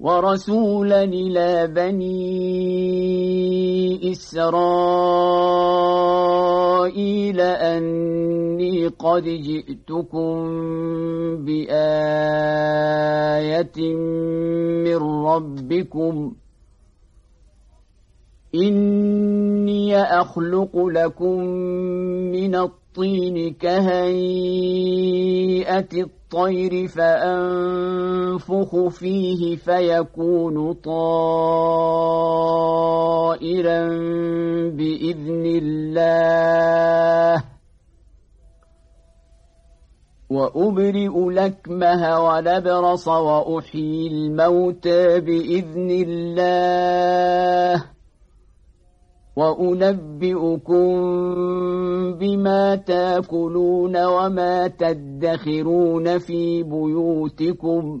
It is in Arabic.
ورسولا إلى بني إسرائيل أني قد جئتكم بآية من ربكم إني أخلق لكم من الطين كهيئة الطير فأنفخ فيه فيكون طائرا بإذن الله. وأبرئ لكمه ولبرص وأحيي الموتى بإذن الله. وأنبئكم بما تأكلون وما تدخرون في بيوتكم.